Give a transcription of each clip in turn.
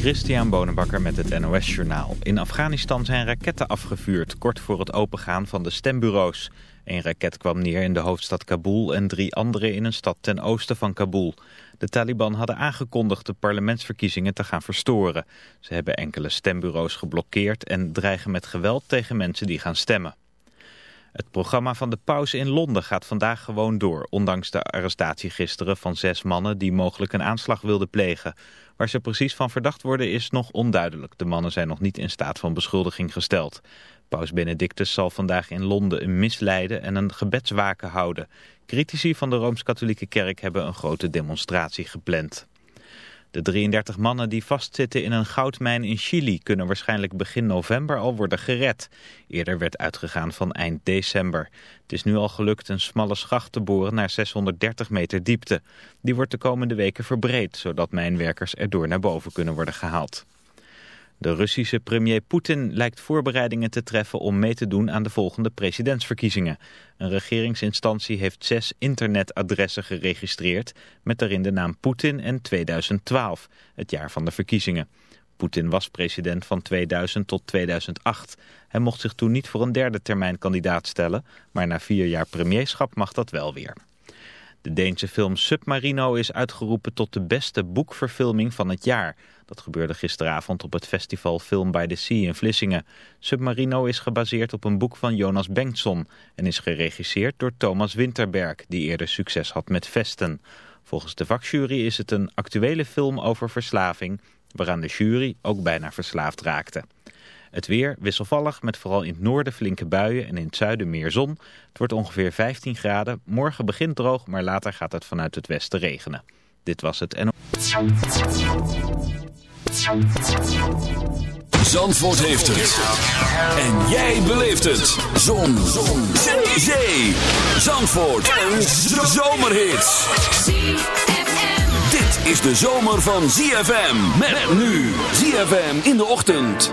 Christian Bonenbakker met het NOS Journaal. In Afghanistan zijn raketten afgevuurd, kort voor het opengaan van de stembureaus. Een raket kwam neer in de hoofdstad Kabul en drie andere in een stad ten oosten van Kabul. De Taliban hadden aangekondigd de parlementsverkiezingen te gaan verstoren. Ze hebben enkele stembureaus geblokkeerd en dreigen met geweld tegen mensen die gaan stemmen. Het programma van de paus in Londen gaat vandaag gewoon door, ondanks de arrestatie gisteren van zes mannen die mogelijk een aanslag wilden plegen. Waar ze precies van verdacht worden is nog onduidelijk. De mannen zijn nog niet in staat van beschuldiging gesteld. Paus Benedictus zal vandaag in Londen een misleiden en een gebedswaken houden. Critici van de Rooms-Katholieke Kerk hebben een grote demonstratie gepland. De 33 mannen die vastzitten in een goudmijn in Chili kunnen waarschijnlijk begin november al worden gered. Eerder werd uitgegaan van eind december. Het is nu al gelukt een smalle schacht te boren naar 630 meter diepte. Die wordt de komende weken verbreed, zodat mijnwerkers erdoor naar boven kunnen worden gehaald. De Russische premier Poetin lijkt voorbereidingen te treffen om mee te doen aan de volgende presidentsverkiezingen. Een regeringsinstantie heeft zes internetadressen geregistreerd met daarin de naam Poetin en 2012, het jaar van de verkiezingen. Poetin was president van 2000 tot 2008. Hij mocht zich toen niet voor een derde termijn kandidaat stellen, maar na vier jaar premierschap mag dat wel weer. De Deense film Submarino is uitgeroepen tot de beste boekverfilming van het jaar. Dat gebeurde gisteravond op het festival Film by the Sea in Vlissingen. Submarino is gebaseerd op een boek van Jonas Bengtsson en is geregisseerd door Thomas Winterberg, die eerder succes had met Vesten. Volgens de vakjury is het een actuele film over verslaving, waaraan de jury ook bijna verslaafd raakte. Het weer wisselvallig met vooral in het noorden flinke buien en in het zuiden meer zon. Het wordt ongeveer 15 graden. Morgen begint droog, maar later gaat het vanuit het westen regenen. Dit was het NO. Zandvoort heeft het. En jij beleeft het. Zon. Zon. Zee. Zandvoort. Een zomerhit. Dit is de zomer van ZFM. Met nu. ZFM in de ochtend.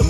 The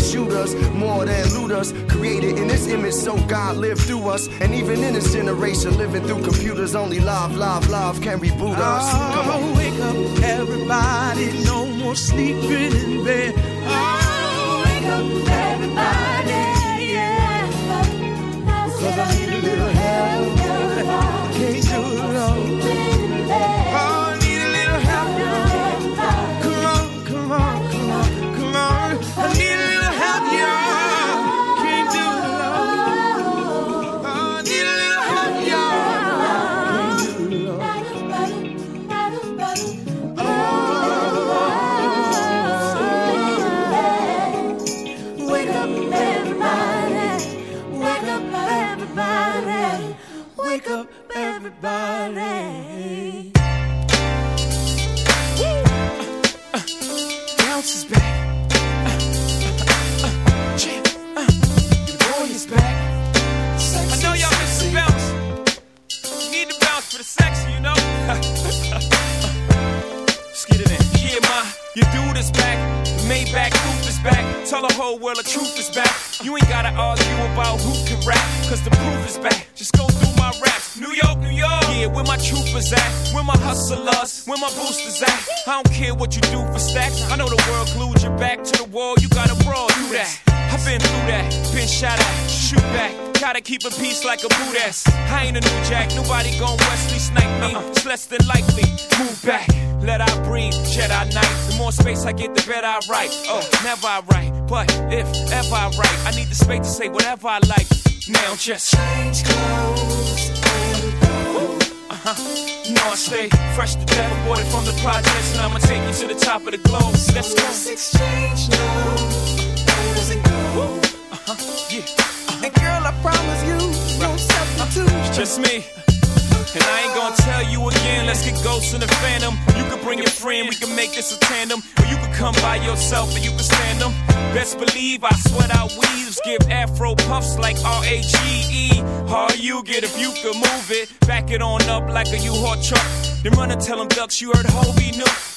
shooters, more than looters. Created in this image, so God lived through us. And even in this generation, living through computers, only love, love, love can reboot us. Oh, Come on. Oh, wake up, everybody. No more sleeping in bed. Oh, wake up, everybody, yeah. Cause I Oh, never I write, but if ever I write, I need the space to say whatever I like. Now just change clothes and go. Uh huh. You know I stay fresh to death, aborted from the projects, and I'ma take you to the top of the globe. Let's go. Let's exchange now. And go. Uh huh. Yeah. And girl, I promise you, no substitute. It's just me. And I ain't gonna tell you again, let's get ghosts in the phantom. You can bring your friend, we can make this a tandem. Or you come by yourself and you can stand them. Best believe I sweat out weaves, give afro puffs like R-A-G-E. Hard you get if you can move it. Back it on up like a U-Haul truck. Then run and tell them ducks you heard Hobie knew.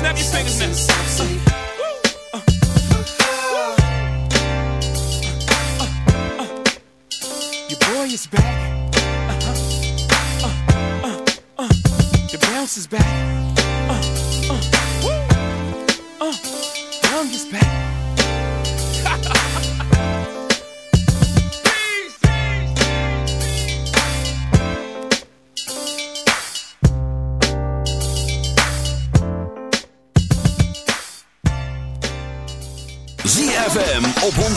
snap your fingers now. Is back. Uh-huh. Uh, uh, uh. The bounce is back. Uh, uh. Uh, Young is back.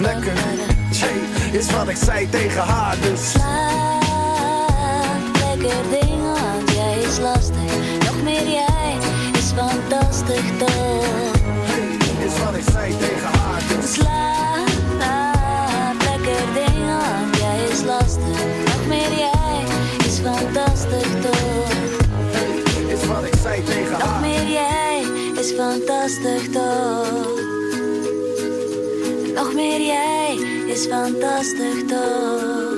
Lekker. Is wat ik zei tegen haar, dus. Slaap, lekker ding, want jij is lastig. Nog meer jij is fantastisch toch? Is wat ik zei tegen haar, dus. Slaap, lekker ding, want jij is lastig. Nog meer jij is fantastisch toch? Is wat ik zei tegen Nog haar. meer jij is fantastisch toch? Meer jij is fantastisch toch?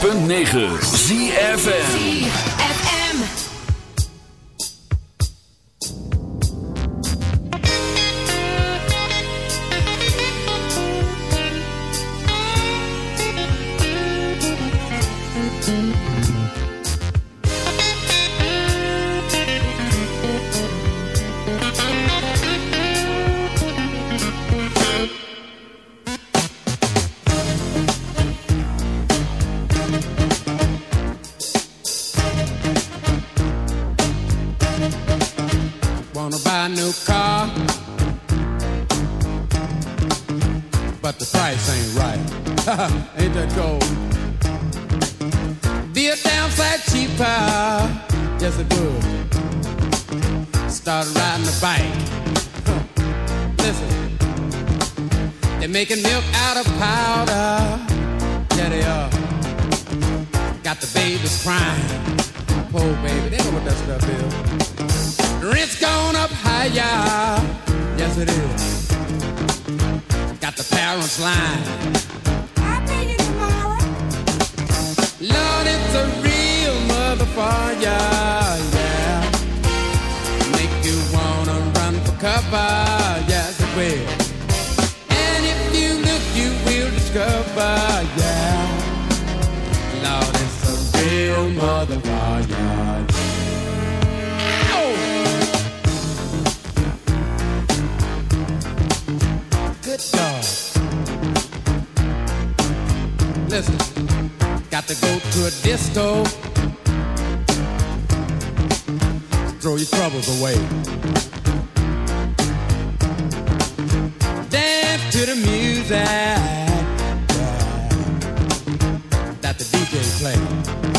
106.9 ZFN Got the babies crying. Poor baby, they know what that stuff is. Rent's gone up higher. Yes, it is. Got the parents lying. I'll pay you tomorrow. Lord, it's a real motherfucker. Yeah. Make you wanna run for cover. Yes, it will. And if you look, you will discover. Yeah. Real motherfucker. Good dog. Listen, got to go to a disco. Throw your troubles away. Dance to the music that the DJ play.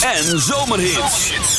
En zomerhits.